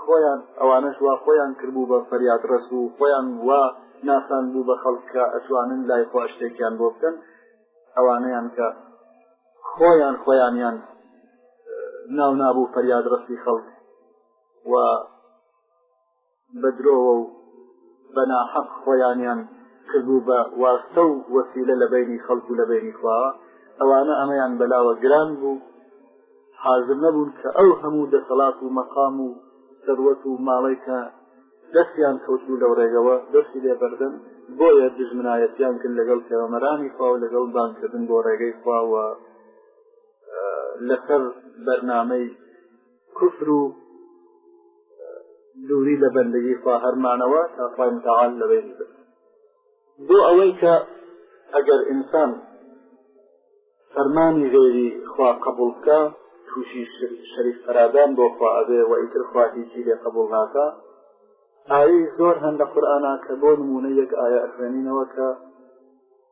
خۆیان ئەوانەش وا خۆیان کردبوو بە فەریاد ڕس و خۆیان وا ناسان بوو بە خەڵک کە ئەتوانن لای خۆ شتێکیان بۆ بکەن ئەوانەیان کە خۆیان خۆیانیان ناو نابوو فەریاد ڕسی خەڵک و بە درۆوە و بە ناحەق خۆیانیان کردبوو بە واستە و وەسیلە لە بینی خەڵک و لە بینی خواوە ئەوانە ئەمەیان بەلاوە گران بوو حازر نەبوون کە ئەو هەموو دەسەڵات و مەقام و سەروەت و ماڵی کە دەستیان کەوتبوو لەو ڕێگەوە دەستی لێ بەردن بۆیە دژمنایەتیان کرد لەگەڵ پێوەمەرانی خوا و لەگەڵ بانکردن بۆ ڕێگەی خواوە لەسەر بەرنمەی کفر و دووری لە بەندگی خوا هەرمانەوە تا خوای متعال لەوێ بێت بۆ ئەوەی کە ئەگەر ئینسان فەرمانی غێری خوا قبول بکە تووشی شەریف پەرادان بۆ خوا ئەبێ و ئیتر خوا هیچی لێ قبول ناکە ئاوی زۆر هەندە قورآە کە بۆ نمونە یەک ئایا ئەخوێنینەوە کە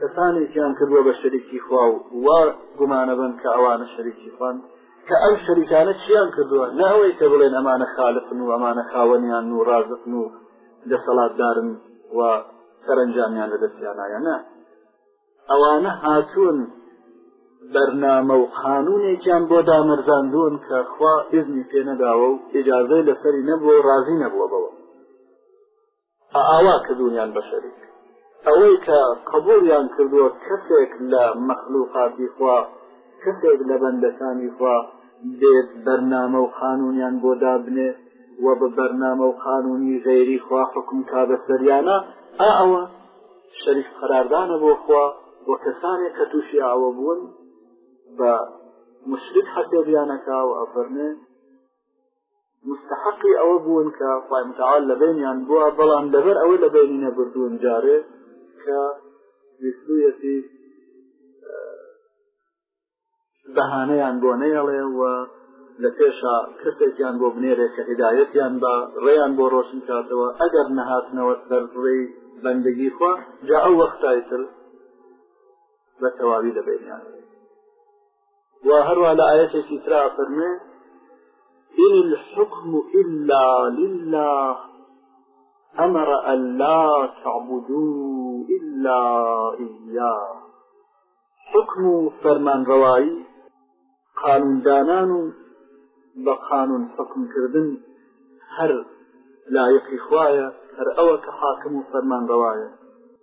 کەسانێکیان کردووە بە شەریکی خوا و وا گومانەبن کە ئەوانە شەریکی خوان کە ئەم شەریکانە چیان کردووە ناوەی کە بڵێن ئەمانە خالقن و ئەمانە خاوەنیان و ڕازقن و دەسەڵاتدارن و سەرنجامیان لە دەستیانایەنە ئەوانە هاتوون بەرنامە و قانونێکیان بۆ دامەرزاندون کە خوا ئزنی پێ نەداوە و ئجاازەی لەسەری نەبووە و ڕازی نەبووە بەوە ئاوا کردوونیان بە شەریک ئەوەی کە قبوڵیان کردووە کەسێک لە مەخلوقاتی خوا کەسێک لە بەندەکانی خوا بێت بەرنامە و قانونیان بۆ دابنێ و بە بەرنامە و قانونی غێری خوا حکم کا بە سەریانە ئا ئەوە شەریف قەراردانە بۆ خوا بۆ کەسانێک کە تووشی ئاوە بوون بە مشرک حەسێبیانەکە و ئەفەرمێ مستحقی ئەوە بوون کە خوای متعال لە بینیان بووە بەڵام لەبەر ئەوەی لە بینی نەبردوون جارێ کە ویستویەتی بەهانەیان بۆ نەیەڵێ و لە پێشا کەسێکیان بۆ بنێرێ کە هدایەتیان بە ڕێیان بۆ ڕۆشن کاتەوە ئەگەر نەهاتنەوە سەرڕێی بەندگی خوا جا ئەو وەختایتر بە تەواوی لە بینیان على آية ترى فرمي إن الحكم إلا لله أمر أن لا تعبدوا إلا إياه حكم فرمان روائي قانون دانان بقانون حكم كردن هر لا يقي هر أوك حاكم فرمان روائي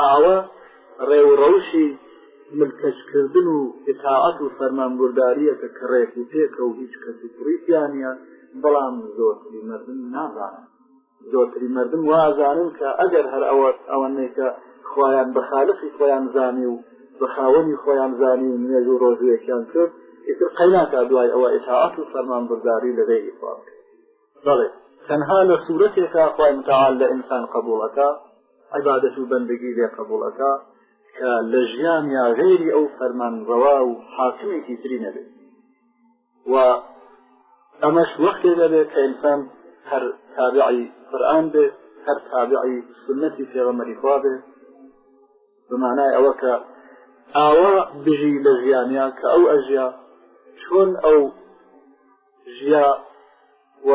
ئاوە ڕێ و ڕەوشی ملکەچ کردن و ئتاعەت و فەرمان برداریەکە کە ڕێک و پێکە و هیچ کەس و پڕیسیانە بەڵام زۆرتری مردن نازانن زۆرتری مردن وازانن کە ئەگەر هەر ئەوە ئەوەنەی کە خۆیان بە خالقی خۆیان زانی و بە خاوەنی خۆیان زانی و نوێژ و ڕۆژوێکیان کرد ئیتر قەیناکە دوای ئەوە ئتاعات و فەرمان برداری لەبێ ئیفاق بەڵێ تەنها لە سوورەتێکا خۆی متعال لە ئینسان قبولەکە عبادەت و بەندگی لێ قبولەکە کە لە ژیان یا غێری ئەو فەرمان ڕەوا و حاکمێکی تری نەبێت و ئەمەش وەختێ دەبێت کە ئینسان هەر تابعی قورآن بێت هەر تابعی سنەتی پێغەمەری خوا بێت بمانای ئەوە کە ئاوا بژی لە ژیانیا کە ئەو ئەژیا چۆن ئەو ژیا و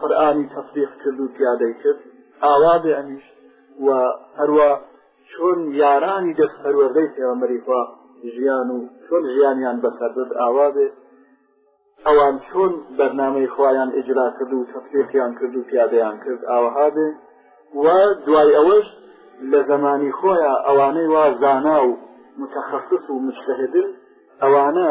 قورآانی تەفریق کرد و پیادەی کرد ئاوا بێ ئەمیش و هەروە چۆن یارانی دەست پەروەردەی پێوەمەری خوا ژیان و چۆن ژیانیان بەسەر بێت ئاوا بێ ئەوان چۆن بەرنمەی خۆیان ئجرا کرد و تەفریقیان کرد و پیادەیان کرد ئاوەها بێ و دوای ئەوەش لە زمانی خۆیان ئەوانەی وا زانا و متخصص و مشتهدن ئەوانە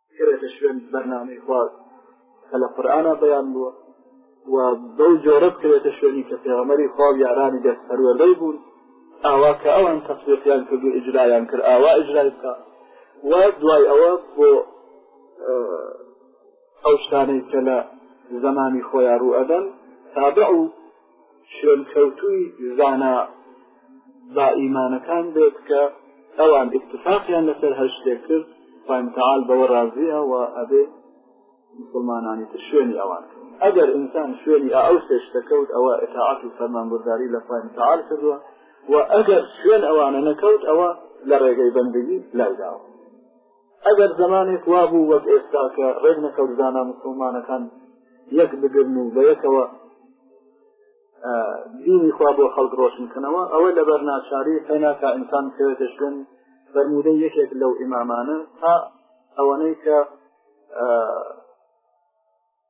کەوێتە شوێن بەرنامەی خواز کە لە قورآە بەیان بووە و بەو جۆرە بکەوێتە شوێنی کە پێغەمەری خوا و یارانی دەست پەروەدەی بوون ئاوا کە ئەوان تەقیقیان کرد و ئیجرایان کرد ئاوا ئیجرای بکە و دوای ئەوە بۆ ئەو شتانەی کە لە زمانی خۆیان ڕوو ئەدەن تابع و شوێنکەوتووی زانا با ئیمانەکان بێت کە ئەوان اتفاقیان لەسەر هەر شتێک کرد فمتال بەوە ڕازیە و ئەبێ مسلمانانی تر شوێنی ئەوان ئەگەر ئینسان شوێنی ئەو سێشتەکەوت ئەوە اتاعات و فەرمانبورداری لە فمتال کردووە و ئەگەر شوێن ئەوانە نەکەوت ئەوە لە ڕێگەی بەندگی لایداوە ئەگەر زەمانێک وابوو وەک ئێستا کە ڕێک نەکەوت زانا مسلمانەکان یەک بگرن و بەیەکەوە دینی خوا بۆ خەڵک ڕۆشنکەنەوە ئەوە لە بەرناچاری پێناکە ئینسان کەوێتە شوێن فەرمودەی یەکێک لەو ئیمامانە تا ئەوەنەی کە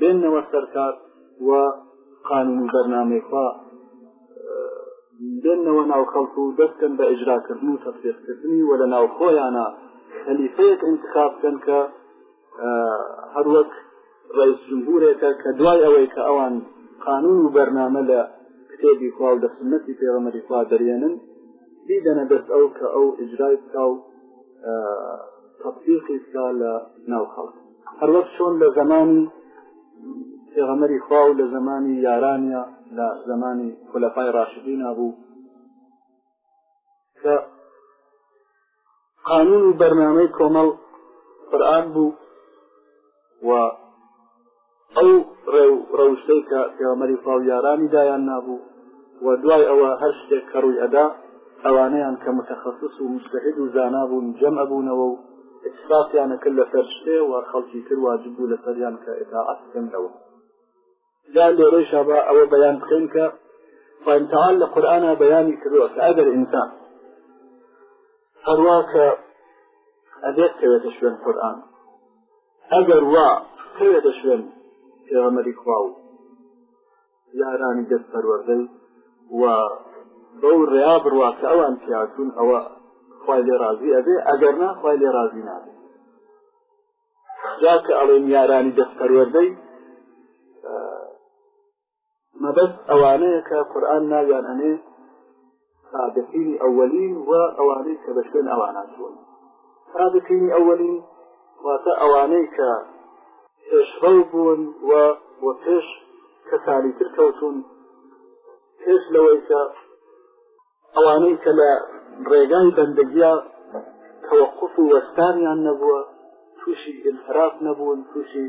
بێنەوە سەرکار و قانون و بەرنمەیخوا بێنەوە ناو خەڵک و دەستکەن بە ئجراکردن و تەفێقکردنی وە لە ناو خۆیانە خەلیفەیەک انتخاب بکەن کە هەروەک ڕئیس جمهورێکە کە دوای ئەوەی کە ئەوان قانون و بەرنامە لە کتێبی خوا و لە سنەتی پێغەمەری خوا دەرێنن بیدەنە دەست ئەو کە ئەو ئجرای بکە و تطبیقی بکە لە ناو خەڵک هەروەک چۆن لە زمانی پێغەمەری خوا و لە زمانی یارانە لە زمانی خولەپای ڕاشدی نابوو کە قانون و بەرنامەی کۆمەڵ قورآن بوو و ئەو ڕێ و ڕەوشەی کە پێوەمەری خوا و یارانی دایان نابوو و دوای ئەوە هەر شتێک کەڕووی ئەدا ئەوانەیان کە متخصص و مشتهد و زانا بوون جەم ئەبوونەوە و ئتفاقیانەکرد لەسەر شتێ و خەڵکی تر واجب بوو لەسەریان کە ئتاعات بکەن لەوە جا لێرەیشا بە ئەوە بەیان بکەین کە خوتەال لە قورآە بەیانی کردووە کە ئەگەر ئینسان هەروە کە ئەبێت کەوێتە شوێن قورآن ئەگەر وا کەوێتە شوێن پێغەمەری خوا و یارانی دەست پەروەردەی و بەو ڕێیا بڕوا کە ئەوان پیاچون ئەوە خوای لێ ڕازی ئەبێ ئەگەر نا خوای لێ ڕازی نابێ جا کە ئەڵێن یارانی دەست پەروەردەی مەبەست ئەوانەیە کە قورآن ناویان ئەنێ سابقینی ئەوەلین و ئەوانەی کە بە شوێن ئەوانە چوون سابقینی ئەوەلین واتە ئەوانەی کە پێشڕەو بوون و وە پێش کەسانی تر کەوتون پێش لەوەی کە ئەوانەی کە لە ڕێگای بەندگیە تەوەقف و وەستانیان نەبووە تووشی ئینفراف نەبوون تووشی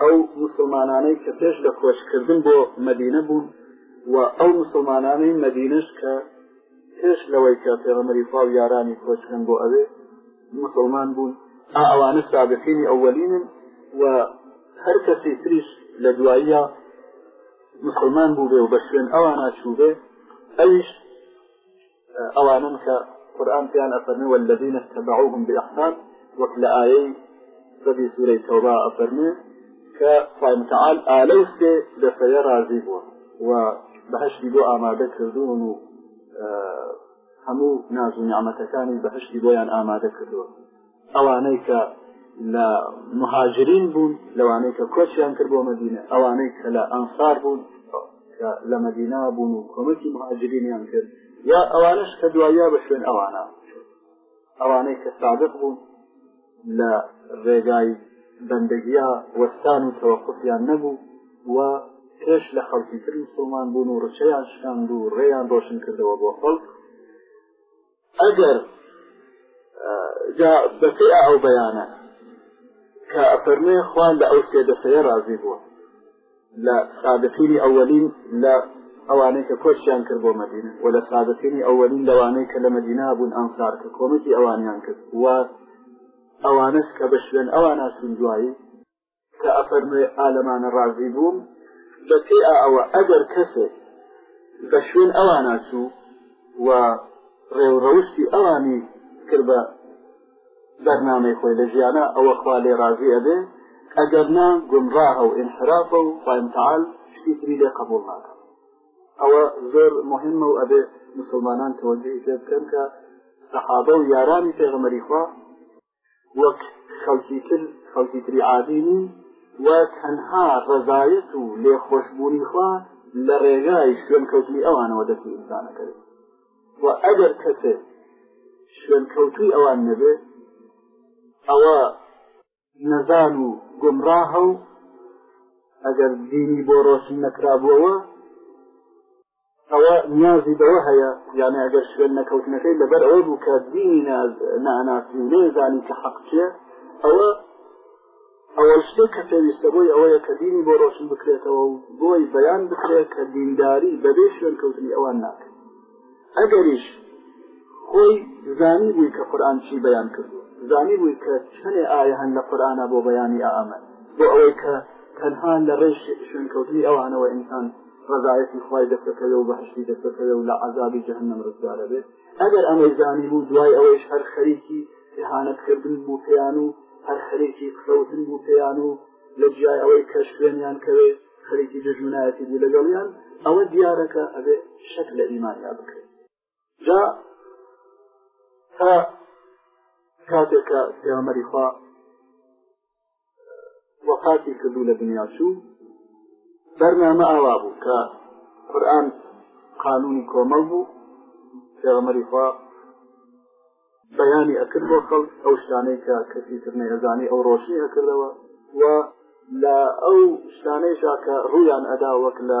ئەو مسلمانانەی کە پێش لە کۆچکردن بۆ مەدینە بوون و ئەو مسلمانانەی مەدینەش کە پێش لەوەی کە پێغەمەری خوا و یارانی کۆچکەن بۆ ئەوێ مسلمان بوون ئا ئەوانە سابقینی ئەوەلینن و هەر کەسی تریش لە دواییە مسلمان بوو بێ و بە شوێن ئەوان ناچوو بێ ئەویش ئەوانن کە قورآن پێیان ئەفەرمێ والذین اتبعوهم بإحسان وەک لە ئایەی سەدی سورەی تەوبا ئەفەرمێ کە خوای متعال ئالەی سێ دەسەیە رازی بووە و بەهشتی بۆ ئامادە کردوون و هەموو ناز و نیعممەتەکانی بەهشتی بۆیان ئامادە کردووە ئەوانەی کە لە مهاجرین بوون لەوانەی کە کۆچیان کرد بۆ مدینە ئەوانەی کە لە ئەنسار بوون لە مدینا بوون و کۆمەکی مهاجرینیان کرد یا ئەوانش کە دواییا بە شوێن ئەوانە ئەوانەی کە سادق بوون لە ڕێگای بەندگیە وەستان و تەوەقفیان نەبوو و پێش لە خەڵکی تر مسلمان بوون و ڕچەیان شکاند و ڕێیان ڕۆشن کردەوە بۆ خەڵک ئەگەر جا بەپێ ئەو بەیانە کە ئەفەرمێ خوان لە ئەو سێ دەسەیە ڕازی بووە لە سابقینی ئەوەلین لە ئەوانەی کە کۆچیان کرد بۆ مدینە و لە سابقینی ئەوەلین لەوانەی کە لە مدینا بوون ئەنسار کە کۆمەکی ئەوانیان کرد و ئەوانش کە بە شوێن ئەوانە سندوایی کە ئەفەرموێ ئالەمانە ڕازی بووم بە پێ ئەوە ئەگەر کەسێک بە شوێن ئەوانە چوو و ڕێوڕەوشتی ئەوانی کرد بە بەرنامەی خۆی لە ژیانە ئەوە خوا لێ ڕازی ئەبێ ئەگەر نا گمڕاهە و ئینحرافە و خوامتەعاال شتی تری لێ قبول ناکە ئەوە زۆر مهمە و ئەبێ مسلمانان تەوەجهی پێ بکەن کە سەحابە و یارانی پێغەمەری خوا وەک خەڵکی تر خەڵکی تری عادی نین و تەنها ڕەزایەت و لێخۆشببوونی خوا لە ڕێگای شوێنکەوتنی ئەوانەوە دەستی ئینسانەکەێت و ئەگەر کەسێک شوێنکەوتوی ئەوان نەبێت ئەوە نەزان و گمڕاهە و ئەگەر دینی بۆ ڕۆشن نەکرابووەوە ئەوە نیازی بەوە هەیە یانە ئەگەر شوێن نەکەوتنەکەی لەبەر ئەوە بوو کە دینی ناناسی نێزانی کە حەق چێ ئەوە ئەوە شتێک کە پێویستە بۆی ئەوەیە کە دینی بۆ ڕۆشن بکرێتەوە و بۆی بەیان بکرێت کە دینداری بەبێ شوێن کەوتنی ئەوان ناکەن ئەگەریش خۆی زانی بووی کە قورآان چی بەیان کردو زانی بووی کە چەنێ ئاە هەن لە قورآە بۆ بەیانی ئامن بۆ ئەوەی کە تەنها لە ڕێش شوێنکەوتنی ئەوانەوە ئینسان ڕزایەتی خوای دەسەکەوێ و بەهشتی دەسەکەوێ و لە عذابی جهنم ڕزگارە بێت ئەگەر ئەمەی زانی بوو دوای ئەوەیش هەر خەریکی هانەتکردن بوو پێیان و هەر خەریکی قسەوتن بوو پێیان و لە جیای ئەوەی کە شوێنیان کەوێ خەریکی دژمنایەتی بوو لەگەڵیان ئەوە دیارەکە ئەبێ شەک لە ئیمانیا بکرێت جا تا کاتێک کە پێغەمبەری خوا وەفاتی کردو لە دنیا چوو بەرنامە ئاوا بوو کە قورآن قانونی کۆمەڵ بوو پێغەمەری خوا بەیانی ئەکرد بۆ خەڵک ئەو شتانەی کە کەسی تر نەیەزانی ئەو ڕۆشنی ئەکردەوە و لە ئەو شتانەیشا کە ڕویان ئەدا وەک لە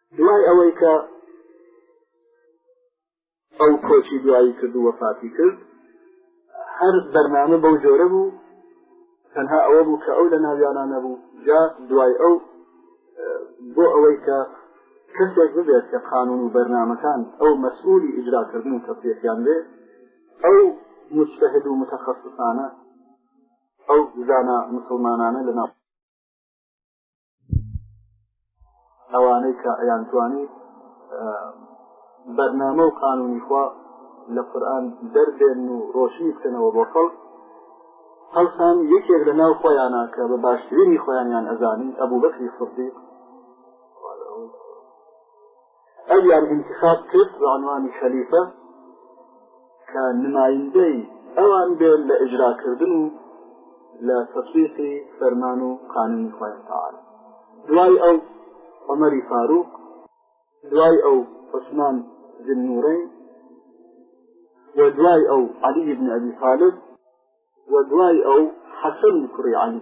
دوای ئەوەی کە ئەو کۆچی دوایی کرد و وەفاتی کرد هەر بەرنامە بەو جۆرە بوو تەنها ئەوە بوو کە ئەو لە ناویانە نەبوو جا دوای ئەو بۆ ئەوەی کە کەسێک ببێت کە قانون و بەرنمەکان ئەو مەسئولی ئیجراکردن و تەفیەکان بێ ئەو مجتهد و متخصصانە ئەو زانا مسلمانانە لە ناو ئەوانەی کە ئەیانتوانی بەرنامە و قانونی خوا لە قورآن دەربێن و ڕۆشنی بکەنەوە بۆ خەڵک هەڵسان یەکێک لە ناو خۆیانە کە بە باشترینی خۆیانیان ئەزانی ئەبوو بەکری سەدیق ئەویان انتخاب کرد بە عنوانی خەلیفە کە نمایندەی ئەوان بێت لە ئجراکردن و لە تەسویقی فەرمان و قانونی خۆیان تعالی دوای ئەو عمەری فاروق دوای ئەو عثمان بن نورین و دوای ئەو علی بن ابی طالب و دوای ئەو حەسەن کوڕی علی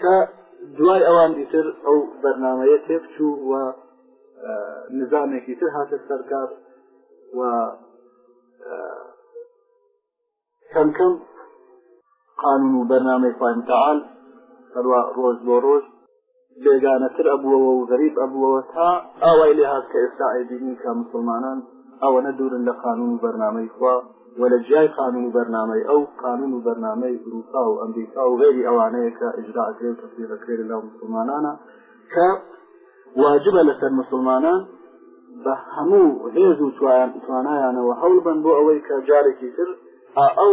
کە دوای ئەوان ئیتر ئەو بەرنمەیە تێکچوو و نزانێکی تر هاتە سەرکار و کەمکەم قانون و بەرنامەی خوتەال هەروە ڕۆژ بۆ ڕۆژ بێگانەتر ئەبووەوە و غەریب ئەبووەوە تا ئاوای لێ هاست کە ئێستا ئەبینین کە مسلمانان ئەوەنە دوورن لە قانون و بەرنمەی خوا و لە جیای قانون و بەرنامەی ئەو قانون و بەرنامەی ئوروپا و ئەمریکا و غێری ئەوانەیە کە ئجرا ئەکرێ و تەفیرەکرێ لە ناو مسلمانانە کە واجبە لەسەر مسلمانان بە هەموو هێز و توانایانەوە هەوڵ بن بۆ ئەوەی کە جارێکی تر ئەو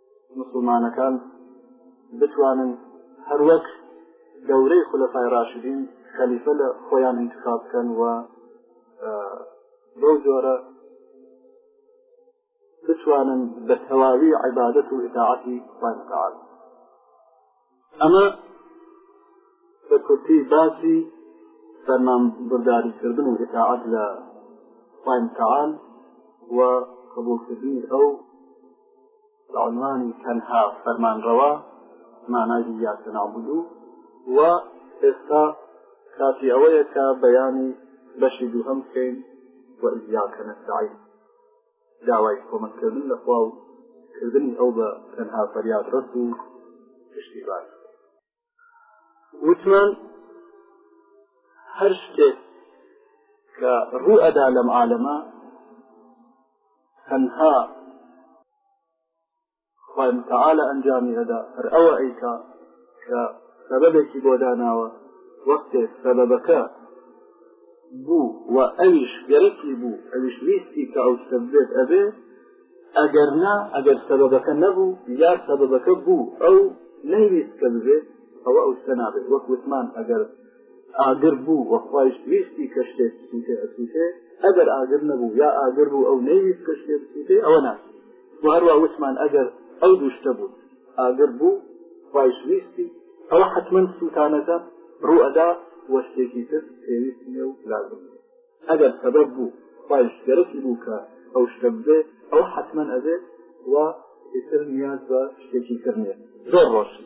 مسلمانەکان بتوانن هەروەک گەورەی خولەفای راشدین خەلیفە لە خۆیان انتخاب بکەن و بەو جۆرە بتوانن بە تەواوی عیبادەت و ئتاعەتی خوان تعالی ئەمە بە کورتی باسی فەرمان برداریکردن و ئتاعات لە خواین تعال و قبولکردنی ئەو بە عنوانی تەنها فەرمانڕەوە مانای یاکە نابدو و ئێستا کاتی ئەوەیە کە بەیانی بەشی دووهەم بکەین و ئیاکە نەستعین داوای کۆمەکردن لە خوا و کردنی ئەو بە تەنها فەریاد ڕست و پشتیبان وتمان هەر شتێک کە ڕوو ئەدا لەم عالەمە تەنها خوای متعالە ئەنجامی ئەدا هەر ئەوە ئەیکا کە سەبەبێکی بۆ داناوە وەختێک سەبەبەکە بوو و ئەویش گەرەکی بوو ئەویش ویستی کە ئەو شتە بێت ئەبێ ئەگەر نا ئەگەر سەبەبەکە نەبوو یا سەبەبەکە بوو ئەو نەیویست کە ببێت ئەوە ئەو شتە نابێت وەک وتمان ئەگەر ئاگر بوو وەخوایش ویستی کە شتێک بسووتێ ئەسووتێ ئەگەر ئاگر نەبوو یا ئاگر بوو ئەو نەیویست کە شتێ بسووتێ ئەوە ناس و هەروە وتمان ئەگەر ئەو دوشتە بوو ئاگر بوو خوایش ویستی ئەوە حتمما سووتانەکە ڕوئەدا وە شتێکی تر پێویست نیە و لازم ئەگەر سەبەب بوو خوایش گەرەکی بوو کە ئەو شتە بێ ئەو حتمما ئەبێت و ئیتر نیاز بە شتێکی تر نیە زۆر ڕۆشن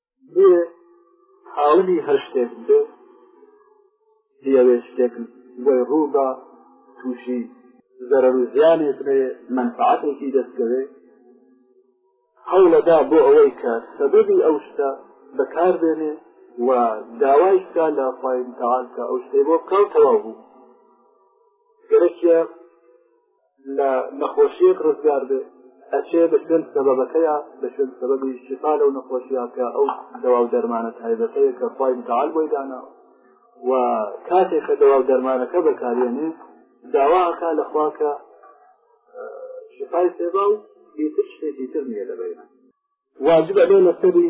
بێ خاوەنی هەر شتێک بێ بیاوێ شتێک بۆی ڕووبە تووشی زەرەر و زیانێک بێ منفعاتێکی دەستکەوێ هەوڵەدا بۆ ئەوەی کە سەبەبی ئەو شتە بەکار بێنێ و داوای شتا لە خواین تاال کە ئەو شتەی بۆ بکەوتەوە بوو گەرەکیە لە نەخۆشیەک ڕزگار بێ ئەچێ بە شوێن سەبەکەیە بە شوێن سەبەبی شفا لەو نەخۆشیە کە ئەو دەوا و دەرمانە تایبەتەیە کە خی متعال بۆی داناوە و کاتێک کە دەوا و دەرمانەکە بەکارێنێ داواکە لەخواکە شفای سێبا و هیتر شتێکی تر نیە لەبەیە واجبە لێ لەسەری